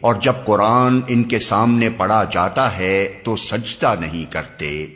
اور جب قرآن ان کے سامنے پڑا جاتا ہے تو سجدہ نہیں کرتے۔